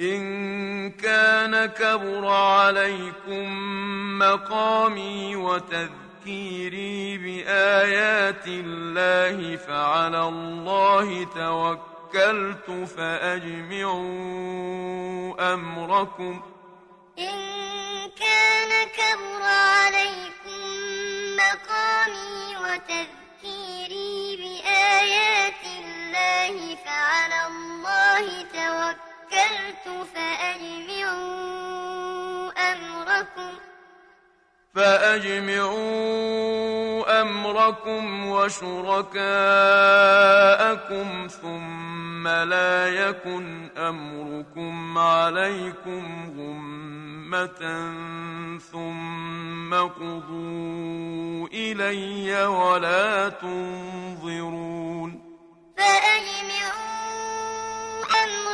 إن كان كبر عليكم مقامي وتذكيري بآيات الله فعلى الله توكلت فأجمعوا أمركم. إن كان كبر عليكم مقامي وتذكيري بآيات فأجمعوا أمركم. فأجمعوا أمركم وشركاءكم ثم لا يكن أمركم عليكم غمة ثم قضوا إلي ولا تنظرون. فأجمعوا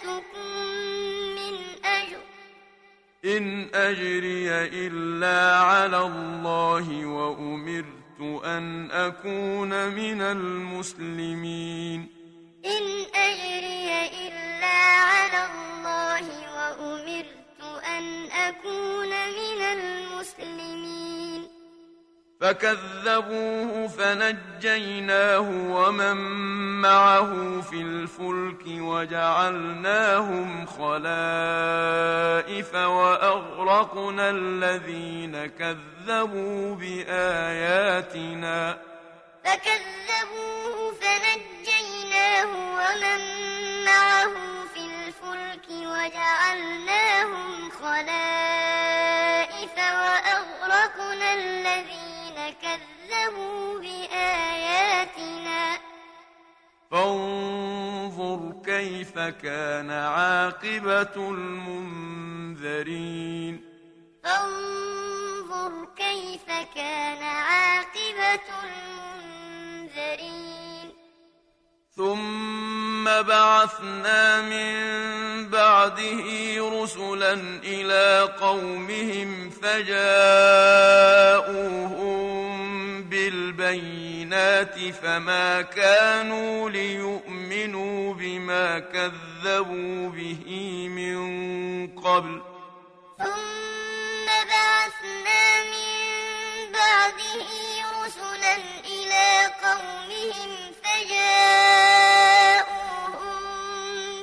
سألتكم من أجر. إن أجري إلا على الله وأمرت أن أكون من المسلمين. إن أجري إلا على الله وأمرت أن أكون من المسلمين. فكذبوه فنجيناه ومن معه في الفلك وجعلناهم خلائف وأغرقنا الذين كذبوا بآياتنا. فكذبوه فنجيناه ومن معه في الفلك وجعلناهم خلائف وأغرقنا الذين كيف كان عاقبة المنذرين؟ فانظر كيف كان عاقبة المنذرين. ثم بعثنا من بعده رسلا إلى قومهم فجاءوهم بالبينات فما كانوا ليؤمنوا بما كذبوا به من قبل. ثم بعثنا من بعده رسلا إلى قومهم فجاءوهم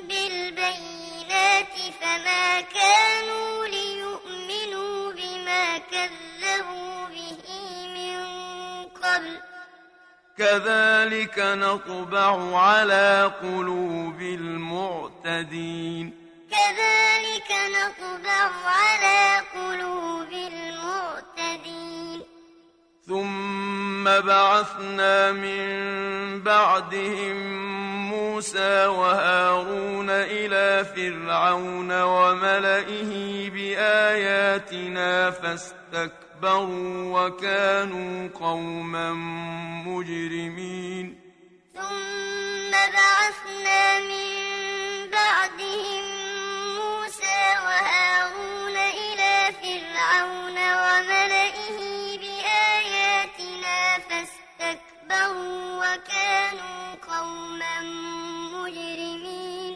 بالبينات فما كانوا ليؤمنوا بما كذبوا كذلك نطبع على قلوب المعتدين. كذلك نطبع على قلوب المعتدين. ثم بعثنا من بعدهم موسى وهارون إلى فرعون وملئه بآياتنا فاستكبروا. وكانوا قوما مجرمين. ثم بعثنا من بعدهم موسى وهارون إلى فرعون وملئه بآياتنا فاستكبروا وكانوا قوما مجرمين.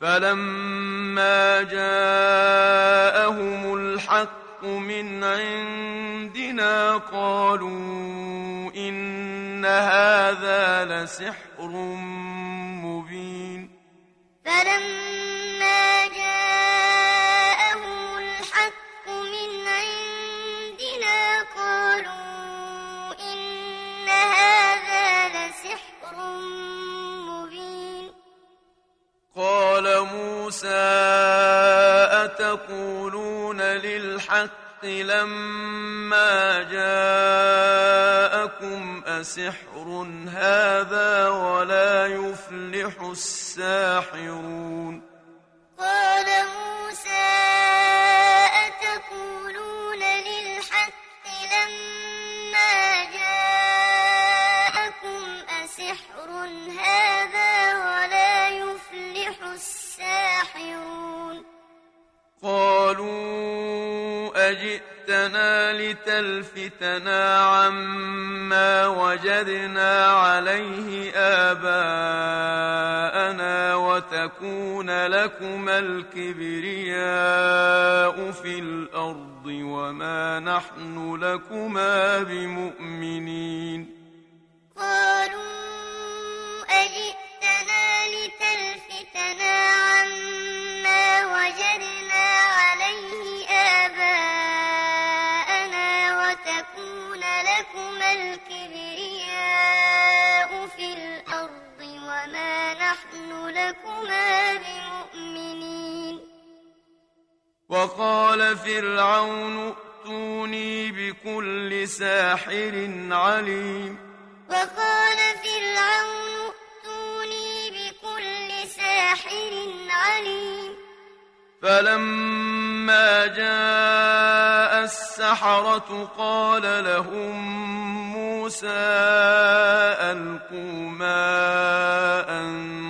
فلما جاءهم الحق من عندنا قالوا إن هذا لسحر مبين. فلما جاءهم الحق من عندنا قالوا إن هذا لسحر مبين. قال موسى أتقولون للحق لما جاءكم أسحر هذا ولا يفلح الساحرون قال موسى أجئتنا لتلفتنا عما وجدنا عليه آباءنا وتكون لكما الكبرياء في الأرض وما نحن لكما بمؤمنين لكما بمؤمنين وقال فرعون ائتوني بكل ساحر عليم. وقال فرعون ائتوني بكل ساحر عليم. فلما جاء السحرة قال لهم موسى ألقوا ما أنتم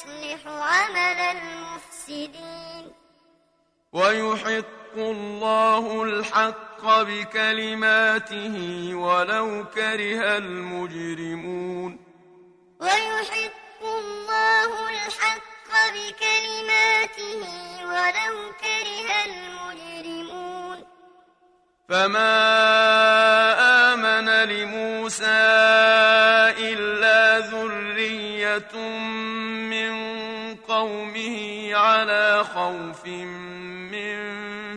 يصلح عمل المفسدين. ويحق الله الحق بكلماته ولو كره المجرمون. ويحق الله الحق بكلماته ولو كره المجرمون. فما آمن لموسى إلا ذرية قومه على خوف من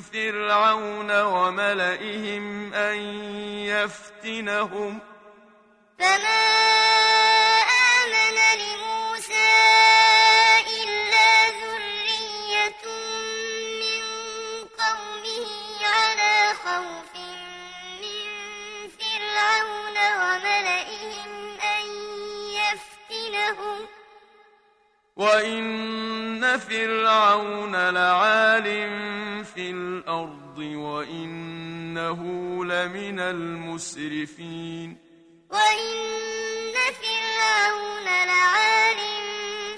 فرعون وملئهم أن يفتنهم. فما آمن لموسى فرعون لعال في الأرض وإنه لمن المسرفين وإن فرعون لعال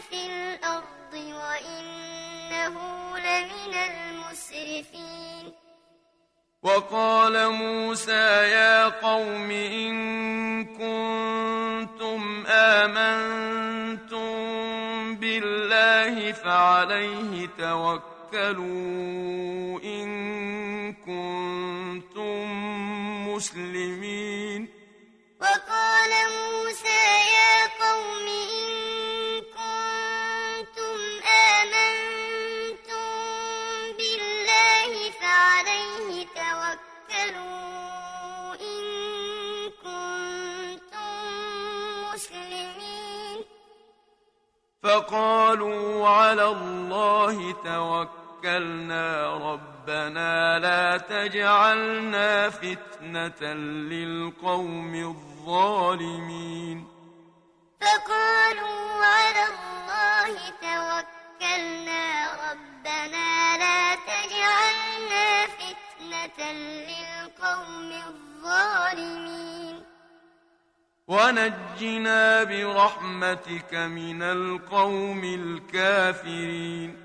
في الأرض وإنه لمن المسرفين وقال موسى يا قوم إن كنتم آمنتم فعليه توكلوا إن كنتم مسلمين. وقال موسى يا قوم إن كنتم آمنتم بالله فعليه توكلوا إن كنتم مسلمين. فقالوا على الله توكلنا ربنا لا تجعلنا فتنة للقوم الظالمين. فقالوا على الله توكلنا ربنا لا تجعلنا فتنة للقوم الظالمين. ونجنا برحمتك من القوم الكافرين.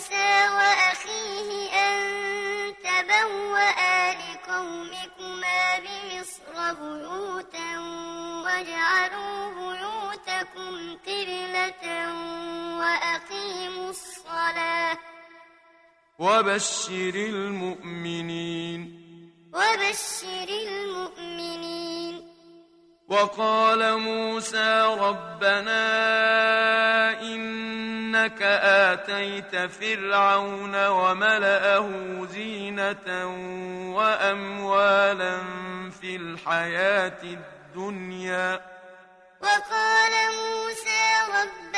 موسى وأخيه أن تبوأ لقومكما بمصر بيوتا واجعلوا بيوتكم قبلة وأقيموا الصلاة. وبشر المؤمنين. وبشر المؤمنين. وقال موسى ربنا إنك آتيت فرعون وملأه زينة وأموالا في الحياة الدنيا. وقال موسى ربنا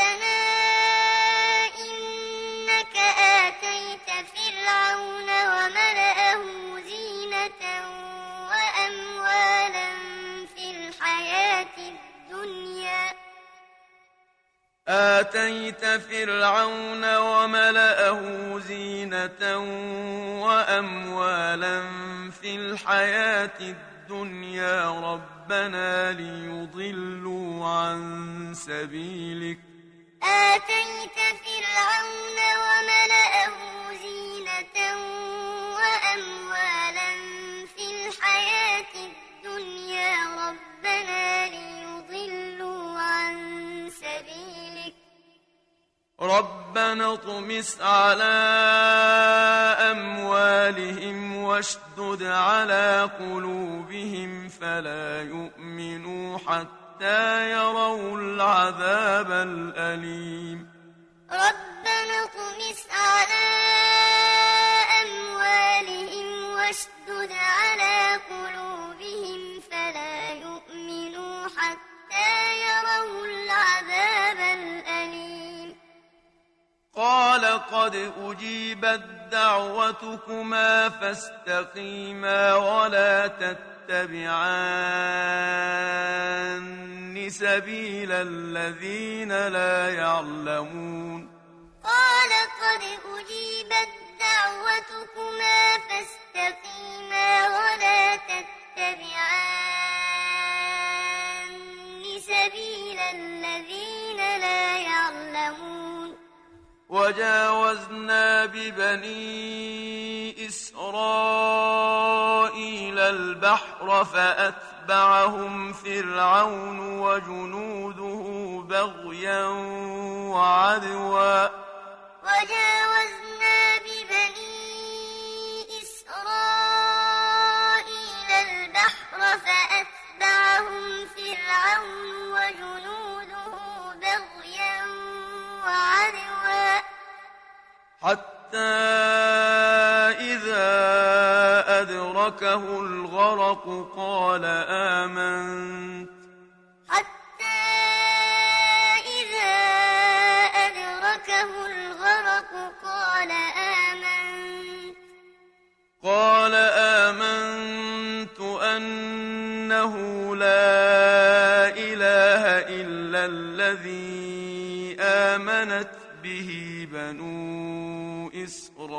آتيت فرعون وملأه زينة وأموالا في الحياة الدنيا ربنا ليضلوا عن سبيلك. آتيت فرعون وملأه زينة وأموالا في الحياة الدنيا ربنا ليضلوا ربنا اطمس على أموالهم واشدد على قلوبهم فلا يؤمنوا حتى يروا العذاب الأليم. ربنا اطمس على أموالهم واشدد على قلوبهم فلا يؤمنوا حتى يروا العذاب قال قد أجيبت دعوتكما فاستقيما ولا تتبعان سبيل الذين لا يعلمون. قال قد أجيبت دعوتكما فاستقيما ولا تتبعان سبيل الذين لا يعلمون. وجاوزنا ببني إسرائيل البحر فأتبعهم فرعون وجنوده بغيا وعدوا. وجاوزنا حتى إذا أدركه الغرق قال آمنت. حتى إذا أدركه الغرق قال آمنت. قال آمنت أنه لا إله إلا الذي آمنت به بنو إسرائيل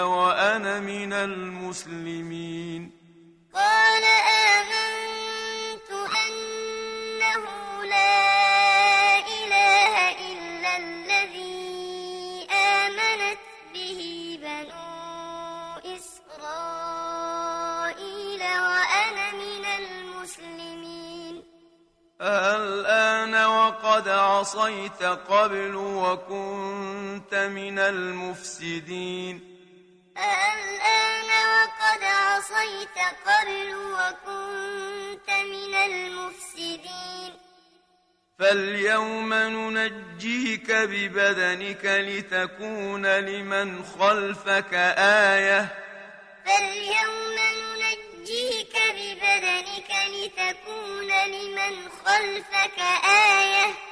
وأنا من المسلمين. عصيت قبل وكنت من المفسدين. الآن وقد عصيت قبل وكنت من المفسدين. فاليوم ننجيك ببدنك لتكون لمن خلفك آية. فاليوم ننجيك ببدنك لتكون لمن خلفك آية.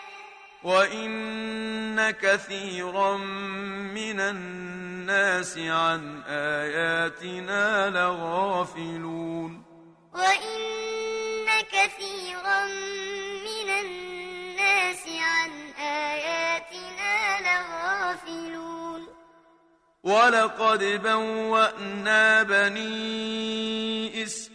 وإن كثيرا من الناس عن آياتنا لغافلون وإن كثيرا من الناس عن آياتنا لغافلون ولقد بوأنا بني إسرائيل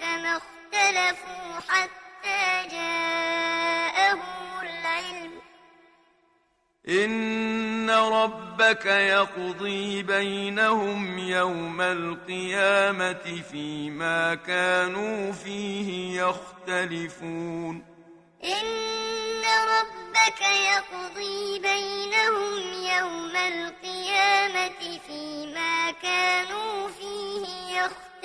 فما اختلفوا حتى جاءهم العلم. إن ربك يقضي بينهم يوم القيامة فيما كانوا فيه يختلفون. إن ربك يقضي بينهم يوم القيامة فيما كانوا فيه يختلفون.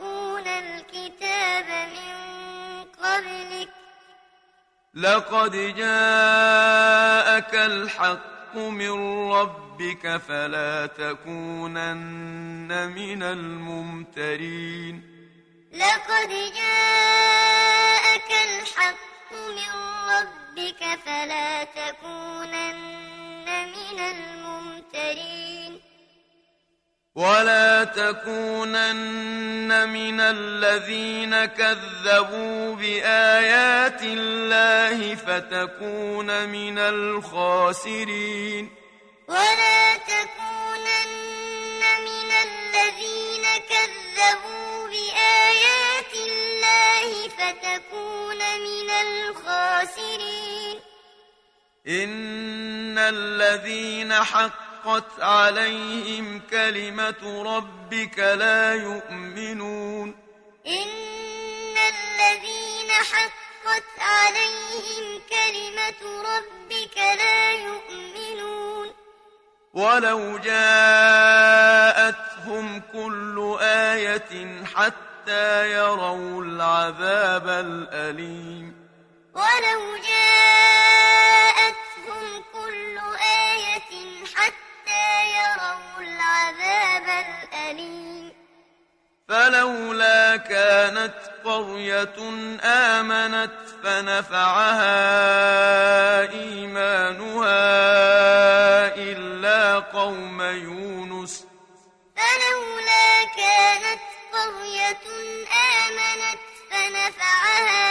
يقرؤون الكتاب من قبلك. لقد جاءك الحق من ربك فلا تكونن من الممترين. لقد جاءك الحق من ربك فلا تكونن من الممترين. ولا تكونن من الذين كذبوا بآيات الله فتكون من الخاسرين ولا تكونن من الذين كذبوا بآيات الله فتكون من الخاسرين إن الذين حقت عليهم كلمة ربك لا يؤمنون. إن الذين حقت عليهم كلمة ربك لا يؤمنون. ولو جاءتهم كل آية حتى يروا العذاب الأليم. ولو جاءتهم حتى يروا العذاب الأليم. فلولا كانت قرية آمنت فنفعها إيمانها إلا قوم يونس. فلولا كانت قرية آمنت فنفعها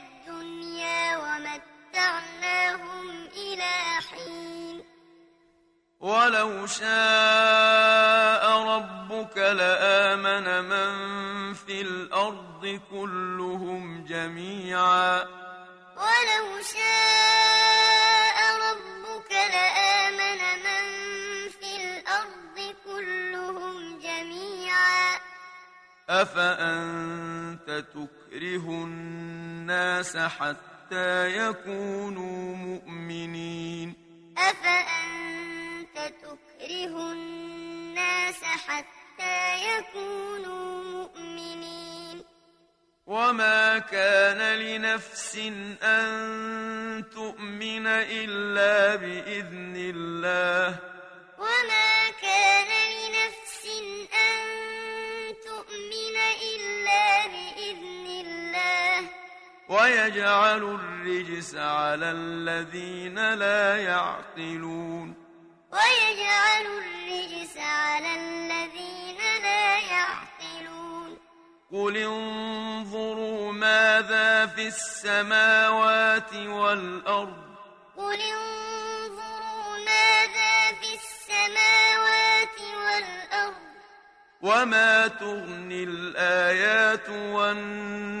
ومتعناهم إلى حين. ولو شاء ربك لآمن من في الأرض كلهم جميعا. ولو شاء ربك لآمن من في الأرض كلهم جميعا. أفأنت تكره الناس حتى يكونوا مؤمنين. أفأنت تكره الناس حتى يكونوا مؤمنين؟ وما كان لنفس أن تؤمن إلا بإذن الله. ويجعل الرجس على الذين لا يعقلون. ويجعل الرجس على الذين لا يعقلون. قل انظروا ماذا في السماوات والأرض. قل انظروا ماذا في السماوات والأرض. وما تغني الآيات والنذر عن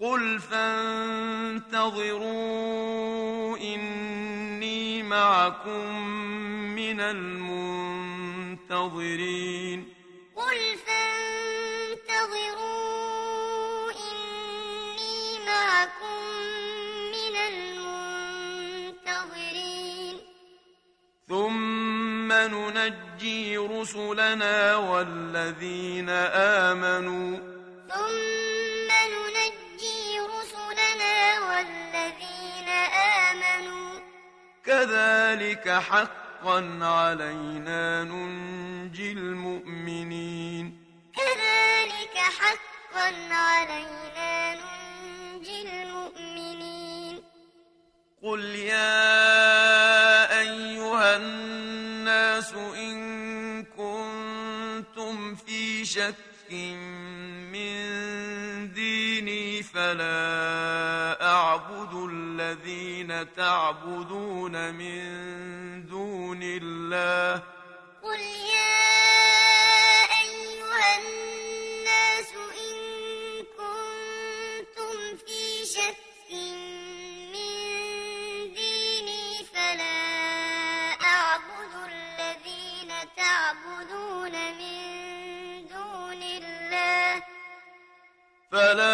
قل فانتظروا إني معكم من المنتظرين قل فانتظروا إني معكم من المنتظرين ثم ننجي رسلنا والذين آمنوا كذلك حقا علينا ننجي المؤمنين. كذلك حقا علينا ننجي المؤمنين. قل يا أيها الناس إن كنتم في شك فلا أعبد الذين تعبدون من دون الله. قل يا أيها الناس إن كنتم في شك من ديني فلا أعبد الذين تعبدون من دون الله. فلا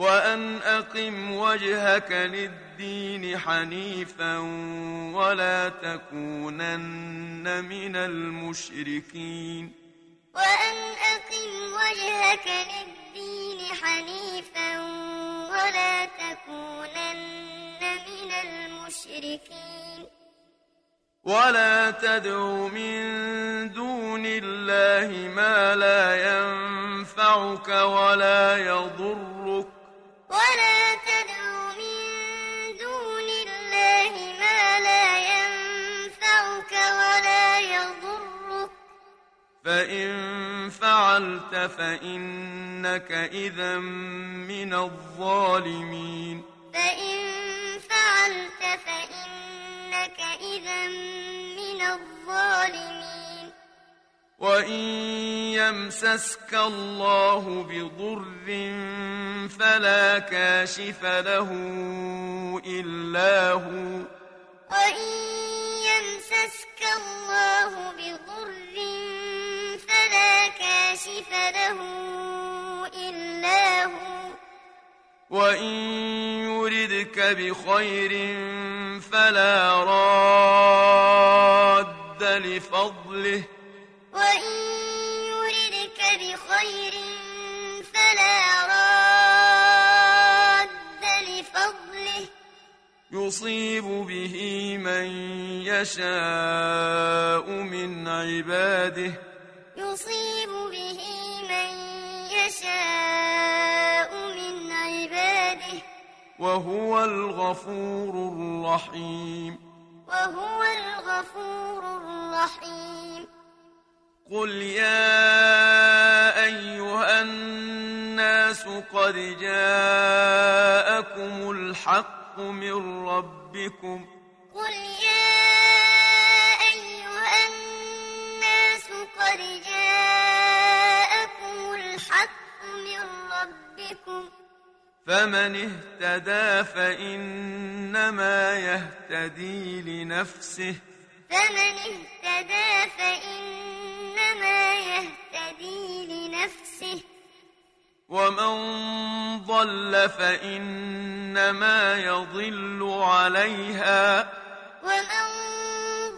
وأن أقم وجهك للدين حنيفا ولا تكونن من المشركين. وأن أقم وجهك للدين حنيفا ولا تكونن من المشركين. ولا تدع من دون الله ما لا ينفعك ولا يضرك. فإن فعلت فإنك إذا من الظالمين فإن فعلت فإنك إذا من الظالمين وإن يمسسك الله بضر فلا كاشف له إلا هو وإن يمسسك الله كاشف له إلا هو؟ وإن يردك بخير فلا راد لفضله. وإن يردك بخير فلا راد لفضله. يصيب به من يشاء من عباده. وهو الغفور الرحيم. وهو الغفور الرحيم. قل يا أيها الناس قد جاءكم الحق من ربكم. قل يا أيها الناس قد جاءكم الحق من ربكم. فمن اهتدى فإنما يهتدي لنفسه فمن اهتدى فإنما يهتدي لنفسه ومن ضل فإنما يضل عليها ومن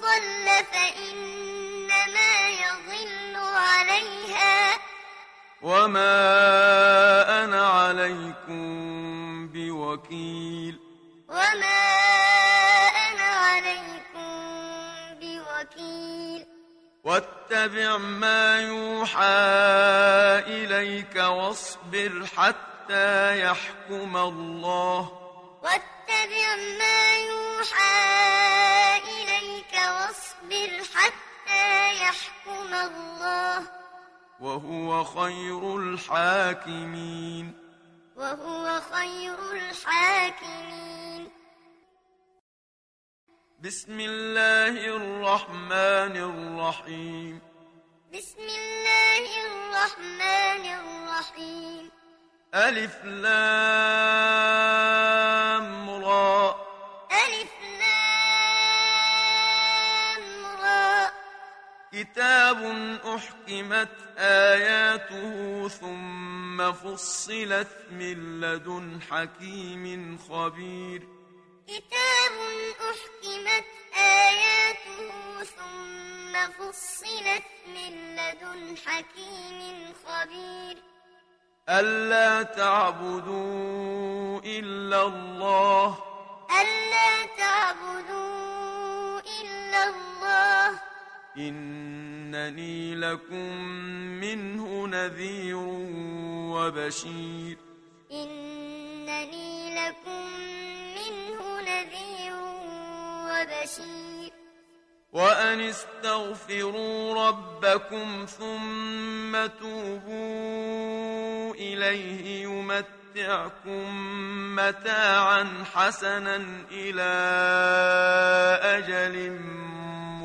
ضل فإنما يضل عليها وما أنا عليكم بوكيل وما أنا عليكم بوكيل. واتبع ما يوحى إليك واصبر حتى يحكم الله. واتبع ما يوحى إليك واصبر حتى يحكم الله. وهو خير الحاكمين. وهو خير الحاكمين. بسم الله الرحمن الرحيم. بسم الله الرحمن الرحيم. ألف لام را. ألف لام را. كتاب أحكمت آياته ثم فصلت من لدن حكيم خبير. كتاب أحكمت آياته ثم فصلت من لدن حكيم خبير. ألا تعبدوا إلا الله إنني لكم منه نذير وبشير. إنني لكم منه نذير وبشير. وأن استغفروا ربكم ثم توبوا إليه يمتعكم متاعا حسنا إلى أجل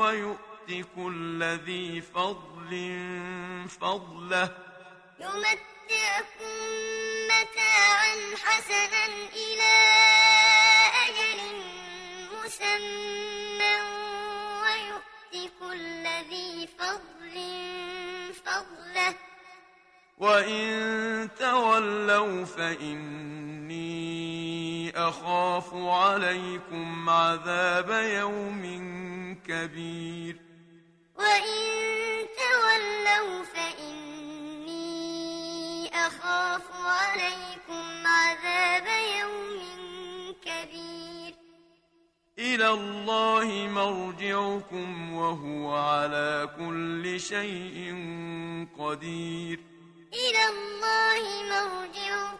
ويؤت كل ذي فضل فضله يمتعكم متاعا حسنا إلى أجل مسمى ويؤت كل ذي فضل فضله وإن تولوا فإني أخاف عليكم عذاب يوم كبير. وإن تولوا فإني أخاف عليكم عذاب يوم كبير. إلى الله مرجعكم وهو على كل شيء قدير. إلى الله مرجعكم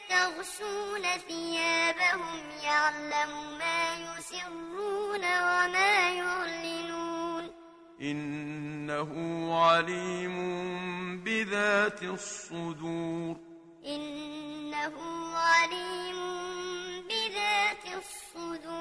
يستغشون ثيابهم يعلم ما يسرون وما يعلنون. إنه عليم بذات الصدور. إنه عليم بذات الصدور.